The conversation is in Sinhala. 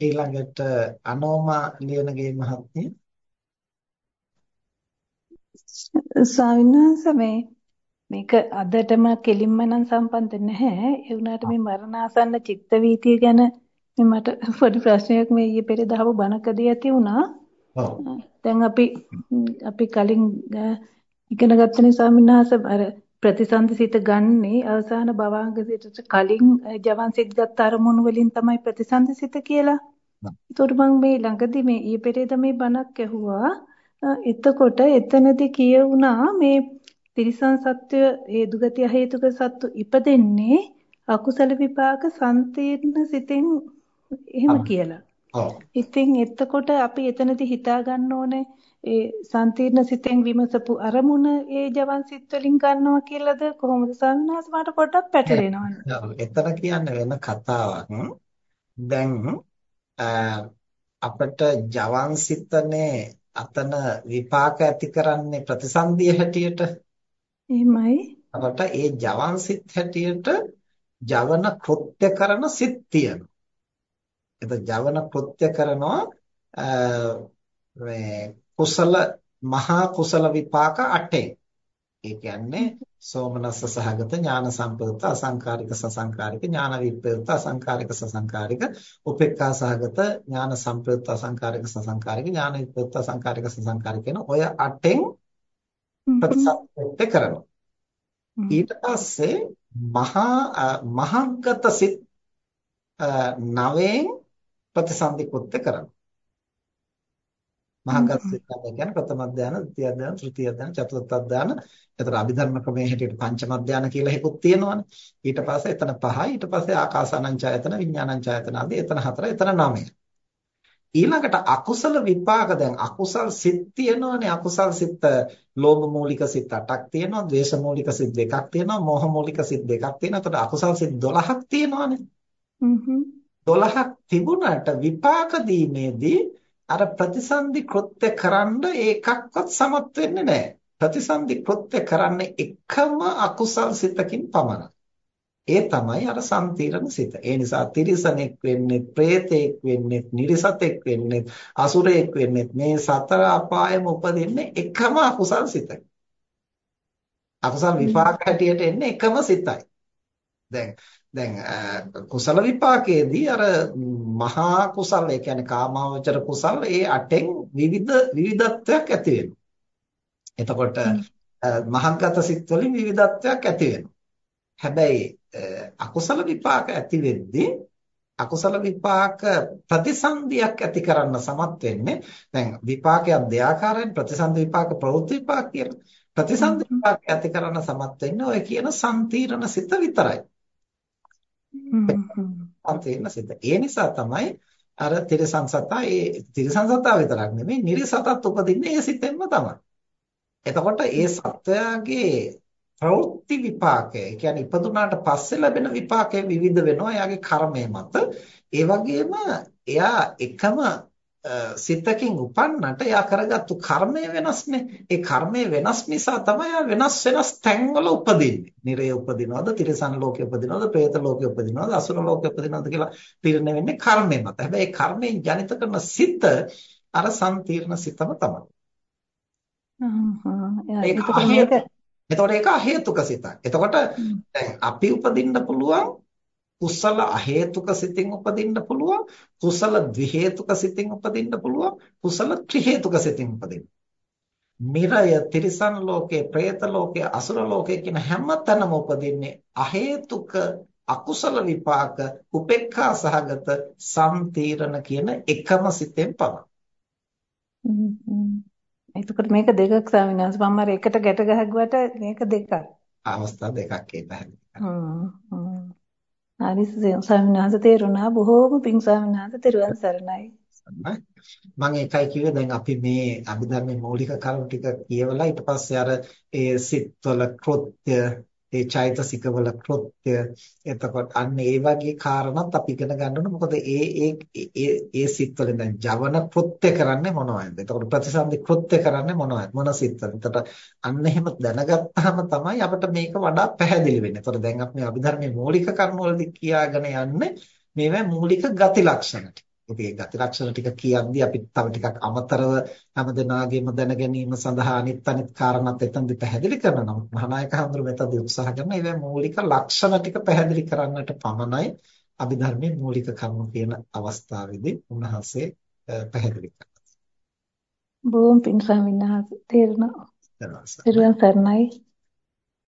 ඊළඟට අනෝමා ලියනගේ මහත්මිය. ස්වාමීන් වහන්සේ මේ මේක අදටම කෙලින්ම නම් සම්බන්ධ නැහැ. ඒ වුණාට මේ මරණාසන්න චිත්ත වීතිය ගැන මේ මට පොඩි ප්‍රශ්නයක් මේ ඊයේ පෙරේද අහපු බණකදී ඇති වුණා. දැන් අපි අපි කලින් ඉගෙන ගත්ත නිසා මිනාස අර ප්‍රතිසන්දිසිත ගන්නේ අවසාන භවංග සිතට කලින් ජවන් සිත් ගත්ත අරමුණු වලින් තමයි ප්‍රතිසන්දිසිත කියලා. ඒතකොට මම මේ ළඟදී මේ ඊයේ පෙරේද මේ බණක් ඇහුවා. එතකොට එතනදී කියවුණා මේ තිරිසන් සත්‍ය හේතුගතිය හේතුක සත්තු ඉපදෙන්නේ අකුසල විපාක සම්තීර්ණ සිතෙන් එහෙම කියලා. ඉතින් එතකොට අපි එතනදී හිතා ගන්න ඕනේ ඒ සම්තීර්ණ සිතෙන් විමසපු අරමුණ ඒ ජවන් සිත් වලින් ගන්නවා කියලාද කොහොමද සම්නාස මට පොඩ්ඩක් පැටලෙනවා. එතන කියන්නේ වෙන කතාවක්. දැන් අපිට ජවන් සිතනේ අතන විපාක ඇති කරන්නේ ප්‍රතිසන්දිය හැටියට. එහෙමයි. අපට ඒ ජවන් සිත් හැටියට ජවන කෘත්‍ය කරන සිත් තියෙනවා. එතකොට ජවන කෘත්‍ය කරනවා මේ කුසල මහා කුසල විපාක 8ෙන්. ඒ කියන්නේ සෝමනස්ස සහගත ඥාන සම්ප්‍රයුක්ත අසංකාරික සසංකාරික ඥාන විප්‍රයුක්ත අසංකාරික සසංකාරික උපේක්ඛා සහගත ඥාන සම්ප්‍රයුක්ත අසංකාරික සසංකාරික ඥාන විප්‍රයුක්ත අසංකාරික සසංකාරික කියන ඔය අටෙන් ප්‍රතිසත්ත්‍ය කරනවා. ඊට පස්සේ මහා මහග්ගත සිත් නවයෙන් ප්‍රතිසන්දි කෘත්‍ය කරනවා මහාගත සිතාව කියන්නේ ප්‍රථම ධානය, ද්විතිය ධානය, තෘතිය ධානය, චතුර්ථ ධානය. එතන අභිධර්ම ක්‍රමයේ හැටියට පංචම ධානය කියලා එකකුත් තියෙනවානේ. ඊට පස්සේ එතන පහයි, ඊට පස්සේ ආකාසානංචයතන, විඥානංචයතන ආදී එතන හතර, එතන නවය. ඊළඟට අකුසල විපාක දැන් අකුසල් සිත් තියෙනවානේ අකුසල් සිත් ලෝභ මූලික සිත් 8ක් තියෙනවා ද්වේෂ මූලික සිත් දෙකක් තියෙනවා මෝහ මූලික සිත් දෙකක් තියෙනවා එතකොට අකුසල් සිත් 12ක් තියෙනවානේ 12ක් තිබුණාට විපාක දීමේදී අර ප්‍රතිසන්දි කෘත්‍ය කරන්න ඒකක්වත් සමත් වෙන්නේ නැහැ. ප්‍රතිසන්දි කෘත්‍ය කරන්නේ එකම අකුසල් සිතකින් පමණයි. ඒ තමයි අර සම්තිරණ සිත. ඒ නිසා තිරිසනෙක් වෙන්නේ, പ്രേතෙක් වෙන්නේ, නිරිසතෙක් වෙන්නේ, අසුරෙක් වෙන්නේ මේ සතර අපායෙම උපදින්නේ එකම අකුසල් සිතයි. අකුසල් විපාක හැටියට එන්නේ එකම සිතයි. දැන් දැන් කුසල විපාකයේදී අර මහා කුසල ඒ කියන්නේ කාමාවචර කුසල ඒ අටෙන් විවිධ විවිධත්වයක් ඇති වෙනවා. එතකොට මහග්ගත සිත් වලින් විවිධත්වයක් ඇති වෙනවා. හැබැයි අකුසල විපාක ඇති වෙද්දී අකුසල විපාක ප්‍රතිසන්දියක් ඇති කරන්න සමත් වෙන්නේ දැන් විපාකයක් දෙආකාරයෙන් ප්‍රතිසන්දි විපාක ප්‍රවෘත්ති විපාක කියලා. ප්‍රතිසන්දි විපාක ඇති කරන්න සමත් වෙන්නේ ඔය කියන සම්තිරණ සිත විතරයි. තේරෙන සිත. ඒ නිසා තමයි අර තිරසං සතා ඒ තිරසං සතා විතරක් නෙමෙයි නිර්සතත් උපදින්නේ ඒ සිතෙන්ම තමයි. එතකොට ඒ සත්වයාගේ ප්‍රවෘත්ති විපාකය කියන්නේ ඉපදුනාට පස්සේ ලැබෙන විපාකය විවිධ වෙනවා එයාගේ කර්මය මත. ඒ වගේම එයා එකම සිතකින් උපන්නට එයා කරගත්තු කර්මය වෙනස්නේ. ඒ කර්මය වෙනස් නිසා තමයි එයා වෙනස් වෙනස් තැන්වල උපදින්නේ. නිරය උපදිනවද, තිරිසන් ලෝකෙ උපදිනවද, പ്രേත ලෝකෙ උපදිනවද, අසුර ලෝකෙ උපදිනවද කියලා තීරණය වෙන්නේ කර්මය මත. හැබැයි ඒ කර්මයෙන් ජනිත කරන සිත අර සම්තිර්ණ සිතම තමයි. එතකොට ඒක අහේතුක සිතක්. එතකොට දැන් අපි උපදින්න පුළුවන් කුසල අහේතුක සිතින් උපදින්න පුළුවන් කුසල ද්විහේතුක සිතින් උපදින්න පුළුවන් කුසල ත්‍රිහේතුක සිතින් උපදින්න. මිරය තිරිසන් ලෝකේ പ്രേත ලෝකේ අසුර ලෝකේ කියන හැම තැනම උපදින්නේ අහේතුක අකුසල විපාක උපේක්ඛා සහගත සම්තීරණ කියන එකම සිතෙන් පමණයි. එතකොට මේක දෙකක් ස්වාමීන් වහන්සේ මම අර එකට ගැට ගහගුවට මේක දෙකක්. අවස්ථා දෙකක් ඒ පැහැදිලි. හ්ම්. හරි ස්වාමීන් වහන්සේ තේරුණා බොහෝම පිං ස්වාමීන් වහන්සේ තෙරුවන් සරණයි. මම ඒකයි කිව්වේ දැන් අපි මේ අභිධර්මයේ මූලික කරුණු ටික කියවලා ඊට පස්සේ අර ඒ සිත්වල කෘත්‍ය ඒ චෛතසිකවල කෘත්‍ය එතකොට අන්න ඒ වගේ කාරණාත් අපි ඉගෙන ගන්න ඕනේ. මොකද ඒ ඒ ඒ ඒ සිත්වල දැන් ජවන කෘත්‍ය කරන්නේ මොනවද? එතකොට ප්‍රතිසන්දි කෘත්‍ය කරන්නේ මොනවද? මොන සිත්වල එතකොට අන්න එහෙම දැනගත්තාම තමයි අපිට මේක වඩා පැහැදිලි වෙන්නේ. එතකොට දැන් අපි අභිධර්මයේ මූලික කරුණු වලදී කියාගෙන යන්නේ මේවා මූලික ගති ලක්ෂණ ඉතින් ගති ලක්ෂණ ටික කියද්දී අපි තව ටිකක් අමතරව හැමදෙනාගේම දැන ගැනීම සඳහා අනිත් අනිත් කාරණාත් එතනදි පැහැදිලි කරනවා. නමුත් මහානායක හඳුරු මෙතනදී උත්සාහ කරන ඒවා මූලික ලක්ෂණ ටික පැහැදිලි කරන්නට පමණයි අභිධර්මයේ මූලික කර්ම කියන අවස්ථාවේදී උන්වහන්සේ පැහැදිලි කරනවා. බොහොම පින් ස්වාමීන් වහන්සේ තේරුණා. දරවස. සර්වන් සර්ණයි.